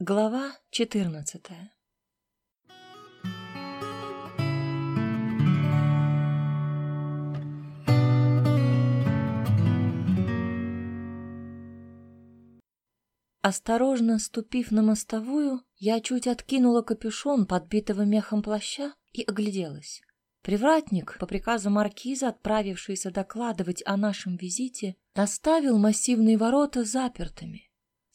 Глава четырнадцатая Осторожно ступив на мостовую, я чуть откинула капюшон подбитого мехом плаща и огляделась. Привратник, по приказу маркиза, отправившийся докладывать о нашем визите, оставил массивные ворота запертыми.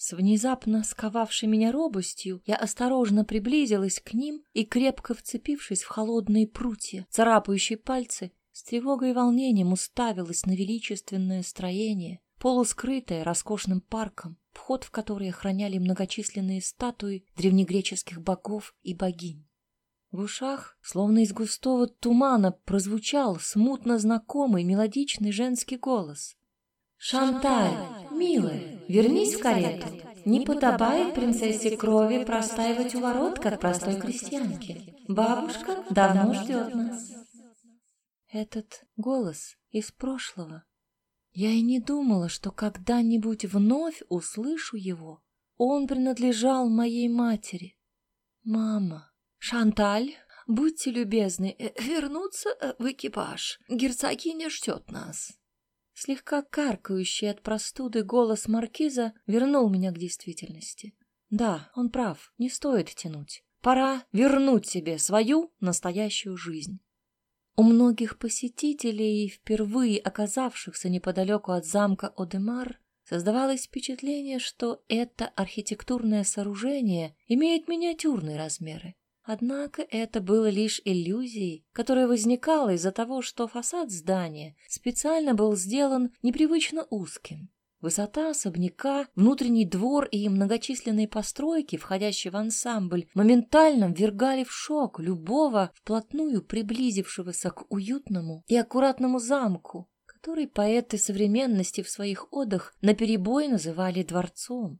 С внезапно сковавшей меня робостью я осторожно приблизилась к ним и, крепко вцепившись в холодные прутья, царапающие пальцы, с тревогой и волнением уставилась на величественное строение, полускрытое роскошным парком, вход в который охраняли многочисленные статуи древнегреческих богов и богинь. В ушах, словно из густого тумана, прозвучал смутно знакомый мелодичный женский голос. «Шанталь, милая, вернись в карету. Не подобает принцессе крови простаивать у ворот, как простой крестьянке. Бабушка давно ждет нас». Этот голос из прошлого я и не думала, что когда-нибудь вновь услышу его. Он принадлежал моей матери. Мама, Шанталь, будьте любезны, э, вернуться э, в экипаж. Герцогиня ждет нас. Слегка каркающий от простуды голос маркиза вернул меня к действительности. Да, он прав, не стоит тянуть. Пора вернуть себе свою настоящую жизнь. У многих посетителей, впервые оказавшихся неподалеку от замка Одемар, создавалось впечатление, что это архитектурное сооружение имеет миниатюрные размеры. Однако это было лишь иллюзией, которая возникала из-за того, что фасад здания специально был сделан непривычно узким. Высота особняка, внутренний двор и многочисленные постройки, входящие в ансамбль, моментально ввергали в шок любого вплотную приблизившегося к уютному и аккуратному замку, который поэты современности в своих одах наперебой называли дворцом.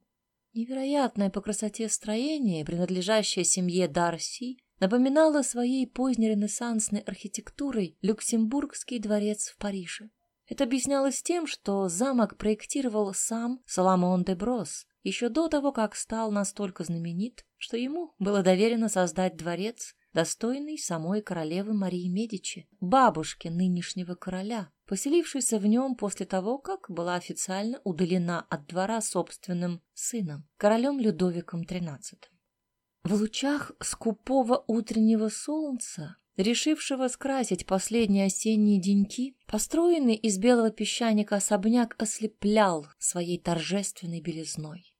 Невероятное по красоте строение, принадлежащее семье Дарси, напоминало своей позднеренессансной архитектурой Люксембургский дворец в Париже. Это объяснялось тем, что замок проектировал сам Соломон де Брос еще до того, как стал настолько знаменит, что ему было доверено создать дворец, достойный самой королевы Марии Медичи, бабушки нынешнего короля, поселившейся в нем после того, как была официально удалена от двора собственным сыном, королем Людовиком XIII. В лучах скупого утреннего солнца решившего скрасить последние осенние деньки, построенный из белого песчаника особняк ослеплял своей торжественной белизной.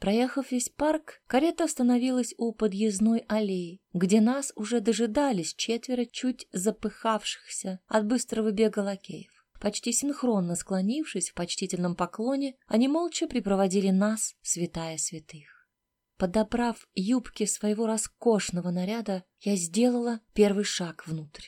Проехав весь парк, карета остановилась у подъездной аллеи, где нас уже дожидались четверо чуть запыхавшихся от быстрого бега лакеев. Почти синхронно склонившись в почтительном поклоне, они молча припроводили нас, святая святых. Подобрав юбки своего роскошного наряда, я сделала первый шаг внутрь.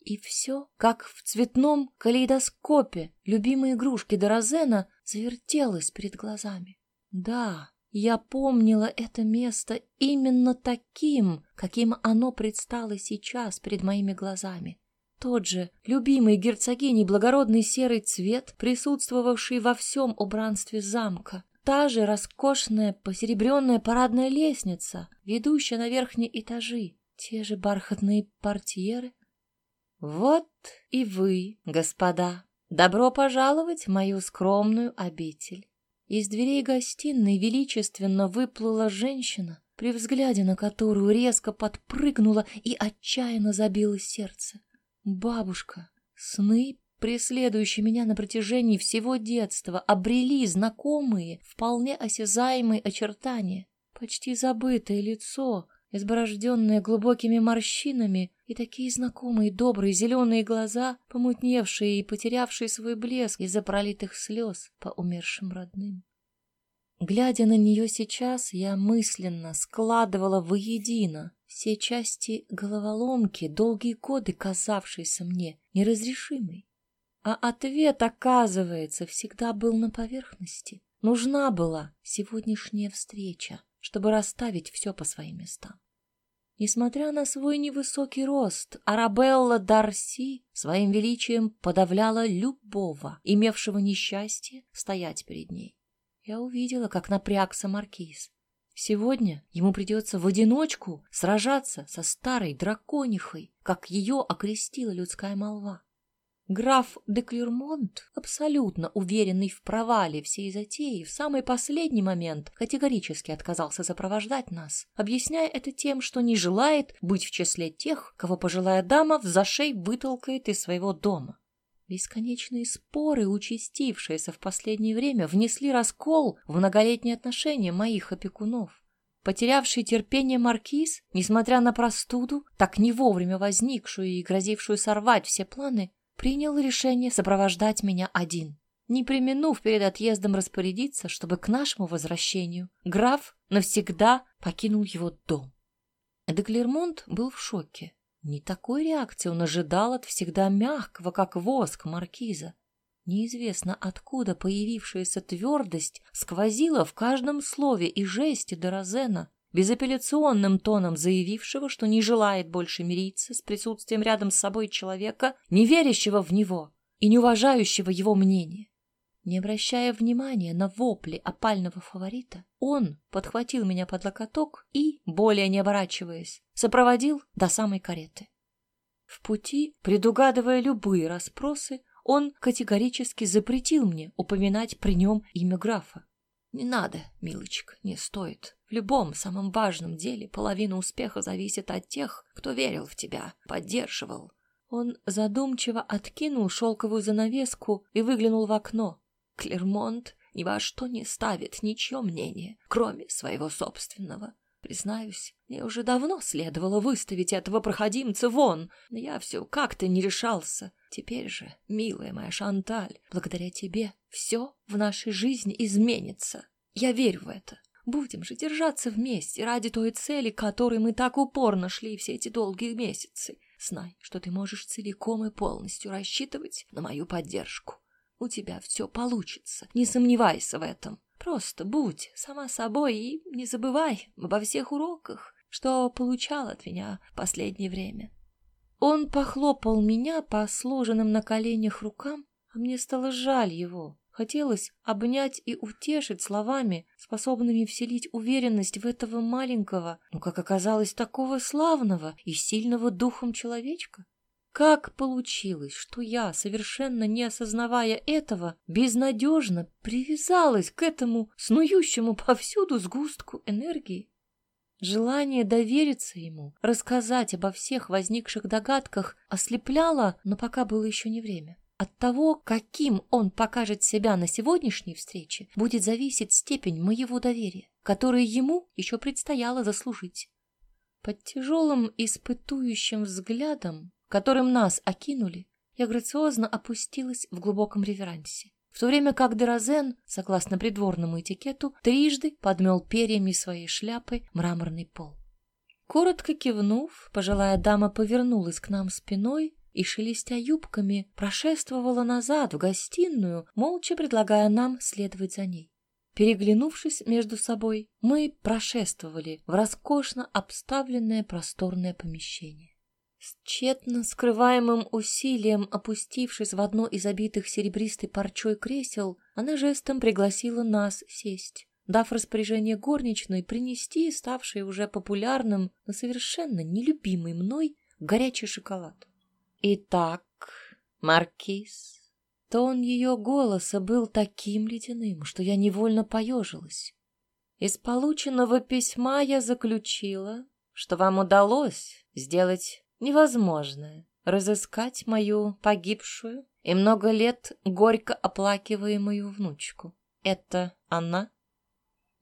И все, как в цветном калейдоскопе, любимые игрушки Дорозена завертелось перед глазами. Да, я помнила это место именно таким, каким оно предстало сейчас перед моими глазами. Тот же, любимый герцогиней благородный серый цвет, присутствовавший во всем убранстве замка, Та же роскошная посеребренная парадная лестница, ведущая на верхние этажи, те же бархатные портьеры. Вот и вы, господа, добро пожаловать в мою скромную обитель. Из дверей гостиной величественно выплыла женщина, при взгляде на которую резко подпрыгнула и отчаянно забилось сердце. Бабушка, сны преследующие меня на протяжении всего детства, обрели знакомые, вполне осязаемые очертания. Почти забытое лицо, изборожденное глубокими морщинами, и такие знакомые добрые зеленые глаза, помутневшие и потерявшие свой блеск из-за пролитых слез по умершим родным. Глядя на нее сейчас, я мысленно складывала воедино все части головоломки, долгие годы казавшиеся мне неразрешимой. А ответ, оказывается, всегда был на поверхности. Нужна была сегодняшняя встреча, чтобы расставить все по своим местам. Несмотря на свой невысокий рост, Арабелла Дарси своим величием подавляла любого, имевшего несчастье, стоять перед ней. Я увидела, как напрягся маркиз. Сегодня ему придется в одиночку сражаться со старой драконихой, как ее окрестила людская молва. Граф де Клермонт, абсолютно уверенный в провале всей затеи, в самый последний момент категорически отказался сопровождать нас, объясняя это тем, что не желает быть в числе тех, кого пожилая дама в зашей вытолкает из своего дома. Бесконечные споры, участившиеся в последнее время, внесли раскол в многолетние отношения моих опекунов. Потерявший терпение маркиз, несмотря на простуду, так не вовремя возникшую и грозившую сорвать все планы, принял решение сопровождать меня один, не применув перед отъездом распорядиться, чтобы к нашему возвращению граф навсегда покинул его дом. Деклермонт был в шоке. Не такой реакции он ожидал от всегда мягкого, как воск, маркиза. Неизвестно откуда появившаяся твердость сквозила в каждом слове и жесте Дорозена, безапелляционным тоном заявившего, что не желает больше мириться с присутствием рядом с собой человека, не верящего в него и не уважающего его мнение. Не обращая внимания на вопли опального фаворита, он подхватил меня под локоток и, более не оборачиваясь, сопроводил до самой кареты. В пути, предугадывая любые расспросы, он категорически запретил мне упоминать при нем имя графа. «Не надо, милочка, не стоит. В любом самом важном деле половина успеха зависит от тех, кто верил в тебя, поддерживал. Он задумчиво откинул шелковую занавеску и выглянул в окно. Клермонт ни во что не ставит ничье мнение, кроме своего собственного. Признаюсь, мне уже давно следовало выставить этого проходимца вон, но я все как-то не решался. Теперь же, милая моя Шанталь, благодаря тебе все в нашей жизни изменится. Я верю в это. Будем же держаться вместе ради той цели, к которой мы так упорно шли все эти долгие месяцы. Знай, что ты можешь целиком и полностью рассчитывать на мою поддержку. У тебя все получится, не сомневайся в этом. Просто будь сама собой и не забывай обо всех уроках, что получал от меня в последнее время. Он похлопал меня по сложенным на коленях рукам, а мне стало жаль его. Хотелось обнять и утешить словами, способными вселить уверенность в этого маленького, но, как оказалось, такого славного и сильного духом человечка. Как получилось, что я, совершенно не осознавая этого, безнадежно привязалась к этому снующему повсюду сгустку энергии? Желание довериться ему, рассказать обо всех возникших догадках ослепляло, но пока было еще не время. От того, каким он покажет себя на сегодняшней встрече, будет зависеть степень моего доверия, которое ему еще предстояло заслужить. Под тяжелым испытующим взглядом, которым нас окинули, я грациозно опустилась в глубоком реверансе, в то время как Дерозен, согласно придворному этикету, трижды подмел перьями своей шляпы мраморный пол. Коротко кивнув, пожилая дама повернулась к нам спиной и, шелестя юбками, прошествовала назад в гостиную, молча предлагая нам следовать за ней. Переглянувшись между собой, мы прошествовали в роскошно обставленное просторное помещение. С тщетно скрываемым усилием, опустившись в одно из обитых серебристой парчой кресел, она жестом пригласила нас сесть, дав распоряжение горничной принести ставший уже популярным, но совершенно нелюбимый мной горячий шоколад. Итак, маркиз, тон ее голоса был таким ледяным, что я невольно поежилась. Из полученного письма я заключила, что вам удалось сделать невозможное — разыскать мою погибшую и много лет горько оплакиваемую внучку. Это она?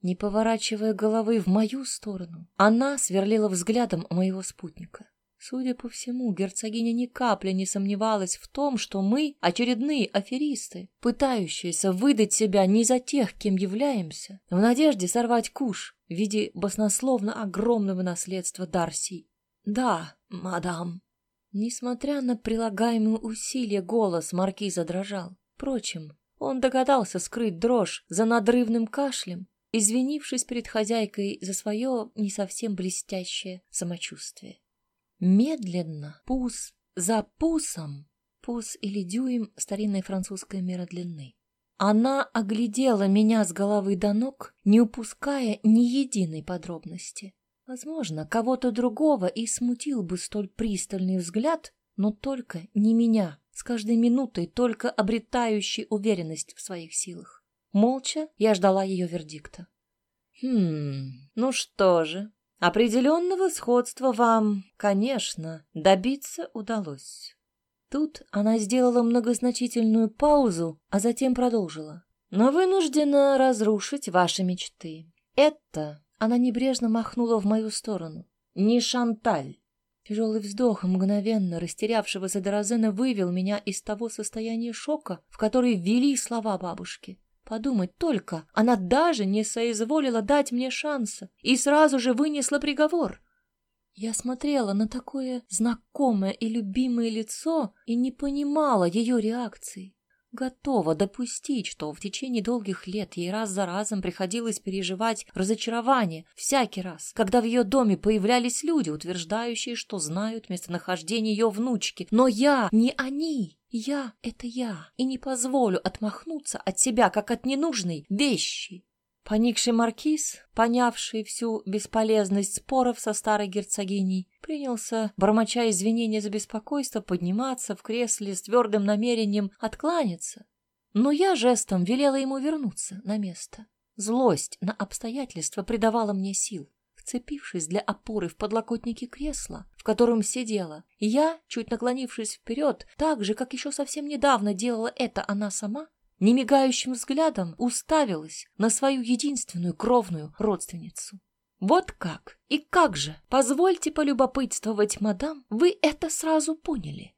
Не поворачивая головы в мою сторону, она сверлила взглядом моего спутника. Судя по всему, герцогиня ни капли не сомневалась в том, что мы — очередные аферисты, пытающиеся выдать себя не за тех, кем являемся, в надежде сорвать куш в виде баснословно огромного наследства Дарси. «Да, мадам». Несмотря на прилагаемые усилия, голос маркиза дрожал. Впрочем, он догадался скрыть дрожь за надрывным кашлем, извинившись перед хозяйкой за свое не совсем блестящее самочувствие. Медленно, пус за пусом, пус или дюйм — старинная французская мера длины. Она оглядела меня с головы до ног, не упуская ни единой подробности. Возможно, кого-то другого и смутил бы столь пристальный взгляд, но только не меня, с каждой минутой только обретающей уверенность в своих силах. Молча я ждала ее вердикта. «Хм, ну что же, определенного сходства вам, конечно, добиться удалось». Тут она сделала многозначительную паузу, а затем продолжила. «Но вынуждена разрушить ваши мечты. Это...» Она небрежно махнула в мою сторону. «Не Шанталь. Тяжелый вздох мгновенно растерявшегося Дорозена вывел меня из того состояния шока, в который ввели слова бабушки. Подумать только, она даже не соизволила дать мне шанса и сразу же вынесла приговор. Я смотрела на такое знакомое и любимое лицо и не понимала ее реакции готова допустить, что в течение долгих лет ей раз за разом приходилось переживать разочарование всякий раз, когда в ее доме появлялись люди, утверждающие, что знают местонахождение ее внучки. Но я не они. Я — это я, и не позволю отмахнуться от себя, как от ненужной вещи. Поникший маркиз, понявший всю бесполезность споров со старой герцогиней, принялся, бормоча извинения за беспокойство, подниматься в кресле с твердым намерением откланяться. Но я жестом велела ему вернуться на место. Злость на обстоятельства придавала мне сил. Вцепившись для опоры в подлокотники кресла, в котором сидела, я, чуть наклонившись вперед, так же, как еще совсем недавно делала это она сама, немигающим взглядом уставилась на свою единственную кровную родственницу. Вот как? И как же? Позвольте полюбопытствовать, мадам, вы это сразу поняли.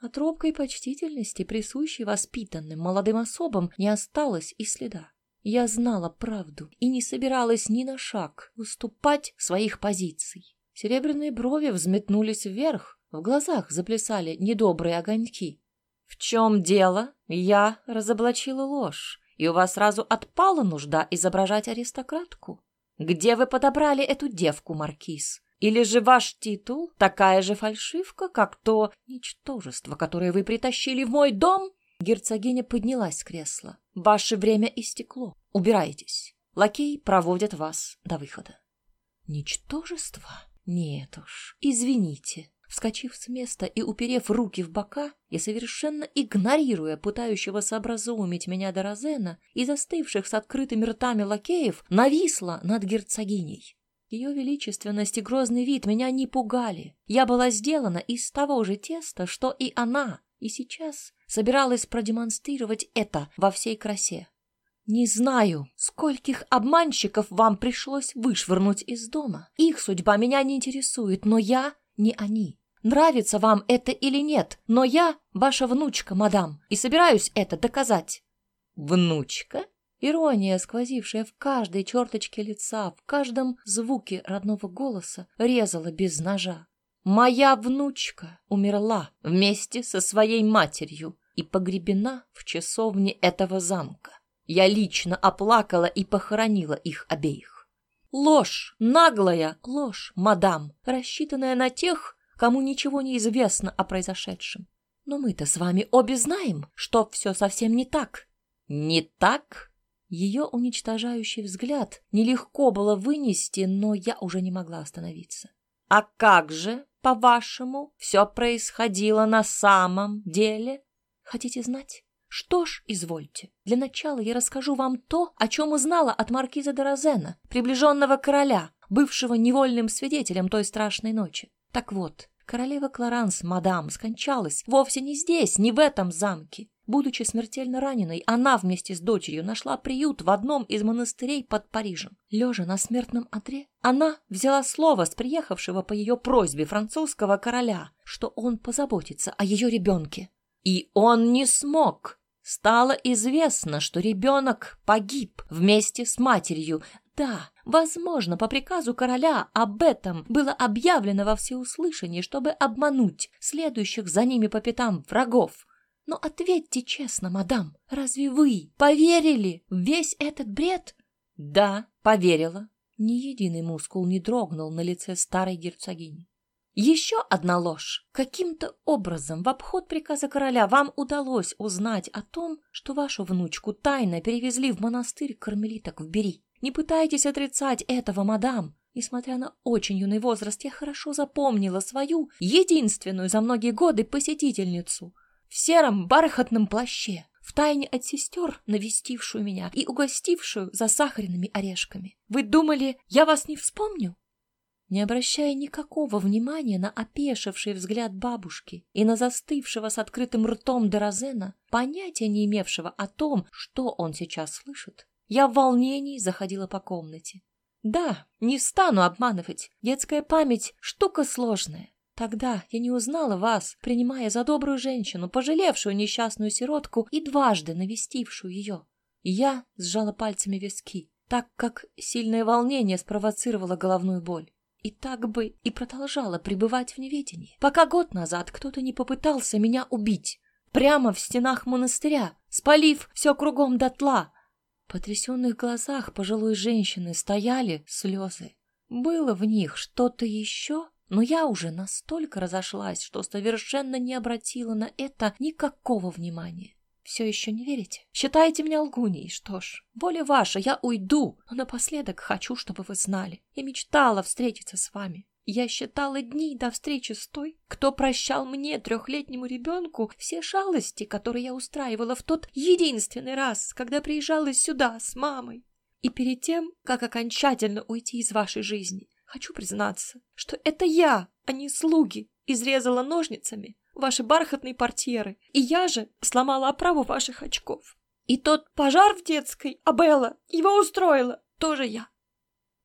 От робкой почтительности, присущей воспитанным молодым особам, не осталось и следа. Я знала правду и не собиралась ни на шаг уступать своих позиций. Серебряные брови взметнулись вверх, в глазах заплясали недобрые огоньки. «В чем дело? Я разоблачила ложь, и у вас сразу отпала нужда изображать аристократку. Где вы подобрали эту девку, Маркиз? Или же ваш титул такая же фальшивка, как то ничтожество, которое вы притащили в мой дом?» Герцогиня поднялась с кресла. «Ваше время истекло. Убирайтесь. Лакей проводит вас до выхода». «Ничтожество? Нет уж. Извините. Вскочив с места и уперев руки в бока, и совершенно игнорируя пытающегося образумить меня до Розена и застывших с открытыми ртами лакеев, нависла над герцогиней. Ее величественность и грозный вид меня не пугали. Я была сделана из того же теста, что и она, и сейчас собиралась продемонстрировать это во всей красе. Не знаю, скольких обманщиков вам пришлось вышвырнуть из дома. Их судьба меня не интересует, но я не они. Нравится вам это или нет, но я ваша внучка, мадам, и собираюсь это доказать. Внучка? Ирония, сквозившая в каждой черточке лица, в каждом звуке родного голоса, резала без ножа. Моя внучка умерла вместе со своей матерью и погребена в часовне этого замка. Я лично оплакала и похоронила их обеих. Ложь, наглая ложь, мадам, рассчитанная на тех, кому ничего не известно о произошедшем. Но мы-то с вами обе знаем, что все совсем не так. Не так? Ее уничтожающий взгляд нелегко было вынести, но я уже не могла остановиться. А как же, по-вашему, все происходило на самом деле? Хотите знать? Что ж, извольте. Для начала я расскажу вам то, о чем узнала от маркиза де Розена, приближенного короля, бывшего невольным свидетелем той страшной ночи. Так вот, королева Кларанс, мадам, скончалась вовсе не здесь, не в этом замке. Будучи смертельно раненой, она вместе с дочерью нашла приют в одном из монастырей под Парижем. Лежа на смертном одре, она взяла слово с приехавшего по ее просьбе французского короля, что он позаботится о ее ребенке. И он не смог. Стало известно, что ребенок погиб вместе с матерью. Да, Возможно, по приказу короля об этом было объявлено во всеуслышание, чтобы обмануть следующих за ними по пятам врагов. Но ответьте честно, мадам, разве вы поверили в весь этот бред? Да, поверила. Ни единый мускул не дрогнул на лице старой герцогини. Еще одна ложь. Каким-то образом в обход приказа короля вам удалось узнать о том, что вашу внучку тайно перевезли в монастырь кармелиток в Бери. Не пытайтесь отрицать этого, мадам. Несмотря на очень юный возраст, я хорошо запомнила свою единственную за многие годы посетительницу в сером бархатном плаще, втайне от сестер, навестившую меня и угостившую засахаренными орешками. Вы думали, я вас не вспомню? Не обращая никакого внимания на опешивший взгляд бабушки и на застывшего с открытым ртом Дорозена, понятия не имевшего о том, что он сейчас слышит, я в волнении заходила по комнате. Да, не стану обманывать, детская память — штука сложная. Тогда я не узнала вас, принимая за добрую женщину, пожалевшую несчастную сиротку и дважды навестившую ее. Я сжала пальцами виски, так как сильное волнение спровоцировало головную боль. И так бы и продолжала пребывать в неведении, пока год назад кто-то не попытался меня убить. Прямо в стенах монастыря, спалив все кругом дотла. В потрясенных глазах пожилой женщины стояли слезы. Было в них что-то еще, но я уже настолько разошлась, что совершенно не обратила на это никакого внимания. Все еще не верите? Считаете меня лгуней? Что ж, воля ваша, я уйду. Но напоследок хочу, чтобы вы знали. Я мечтала встретиться с вами. Я считала дни до встречи с той, кто прощал мне, трехлетнему ребенку, все шалости, которые я устраивала в тот единственный раз, когда приезжала сюда с мамой. И перед тем, как окончательно уйти из вашей жизни, хочу признаться, что это я, а не слуги, изрезала ножницами ваши бархатные портьеры, и я же сломала оправу ваших очков. И тот пожар в детской, Абелла, его устроила, тоже я.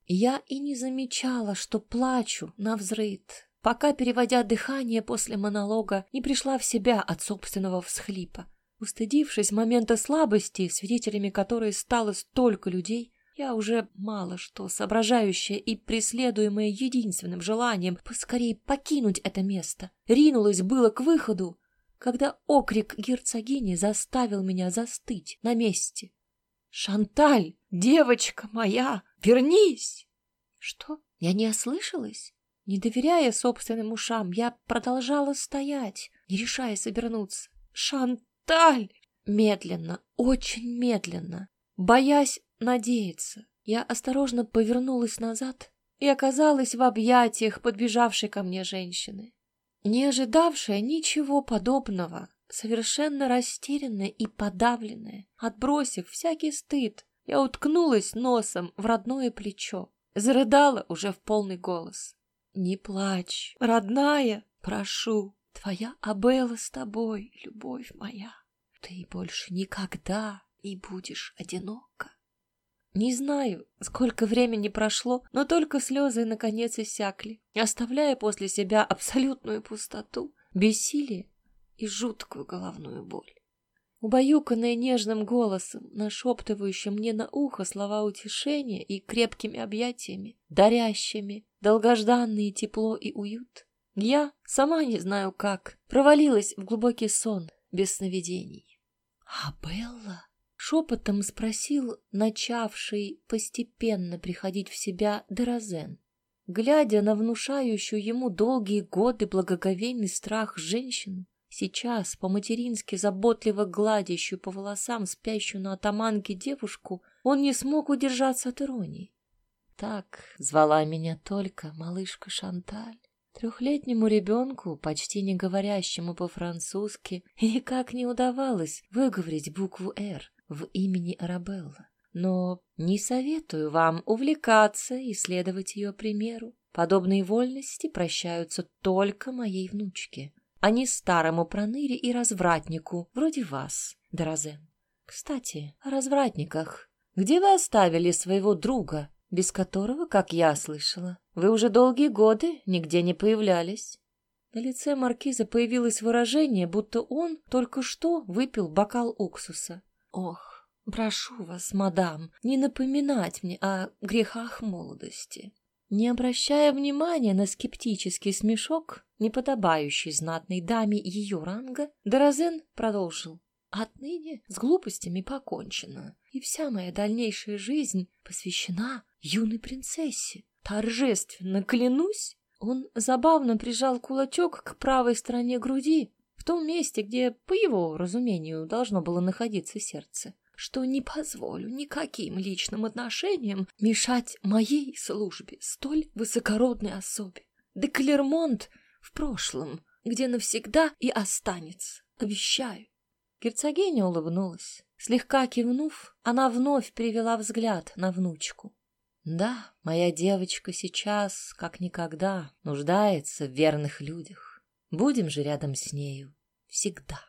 Я и не замечала, что плачу на взрыд, пока, переводя дыхание после монолога, не пришла в себя от собственного всхлипа. Устыдившись момента слабости, свидетелями которой стало столько людей, я уже мало что соображающая и преследуемая единственным желанием поскорее покинуть это место, ринулась было к выходу, когда окрик герцогини заставил меня застыть на месте. «Шанталь, девочка моя, вернись!» Что? Я не ослышалась? Не доверяя собственным ушам, я продолжала стоять, не решаясь обернуться. «Шанталь!» Медленно, очень медленно, боясь надеяться. Я осторожно повернулась назад и оказалась в объятиях подбежавшей ко мне женщины. Не ожидавшая ничего подобного, совершенно растерянная и подавленная, отбросив всякий стыд, я уткнулась носом в родное плечо, зарыдала уже в полный голос. «Не плачь, родная, прошу, твоя Абелла с тобой, любовь моя. Ты больше никогда не будешь одинока». Не знаю, сколько времени прошло, но только слезы наконец иссякли, оставляя после себя абсолютную пустоту, бессилие и жуткую головную боль. Убаюканная нежным голосом, нашептывающим мне на ухо слова утешения и крепкими объятиями, дарящими долгожданное тепло и уют, я, сама не знаю как, провалилась в глубокий сон без сновидений. А Белла? Шепотом спросил начавший постепенно приходить в себя Дорозен. Глядя на внушающую ему долгие годы благоговейный страх женщину, сейчас по-матерински заботливо гладящую по волосам спящую на атаманке девушку, он не смог удержаться от иронии. Так звала меня только малышка Шанталь. Трехлетнему ребенку, почти не говорящему по-французски, никак не удавалось выговорить букву «Р», в имени Арабелла. Но не советую вам увлекаться и следовать ее примеру. Подобные вольности прощаются только моей внучке, а не старому проныре и развратнику, вроде вас, Дорозен. Кстати, о развратниках. Где вы оставили своего друга, без которого, как я слышала, вы уже долгие годы нигде не появлялись? На лице маркиза появилось выражение, будто он только что выпил бокал уксуса. Ох, прошу вас, мадам, не напоминать мне о грехах молодости. Не обращая внимания на скептический смешок, не подобающий знатной даме ее ранга, Дорозен продолжил. Отныне с глупостями покончено, и вся моя дальнейшая жизнь посвящена юной принцессе. Торжественно клянусь, Он забавно прижал кулачок к правой стороне груди, том месте, где, по его разумению, должно было находиться сердце, что не позволю никаким личным отношениям мешать моей службе столь высокородной особе. Да Клермонт в прошлом, где навсегда и останется, обещаю. Герцогиня улыбнулась. Слегка кивнув, она вновь перевела взгляд на внучку. Да, моя девочка сейчас, как никогда, нуждается в верных людях. Будем же рядом с нею всегда.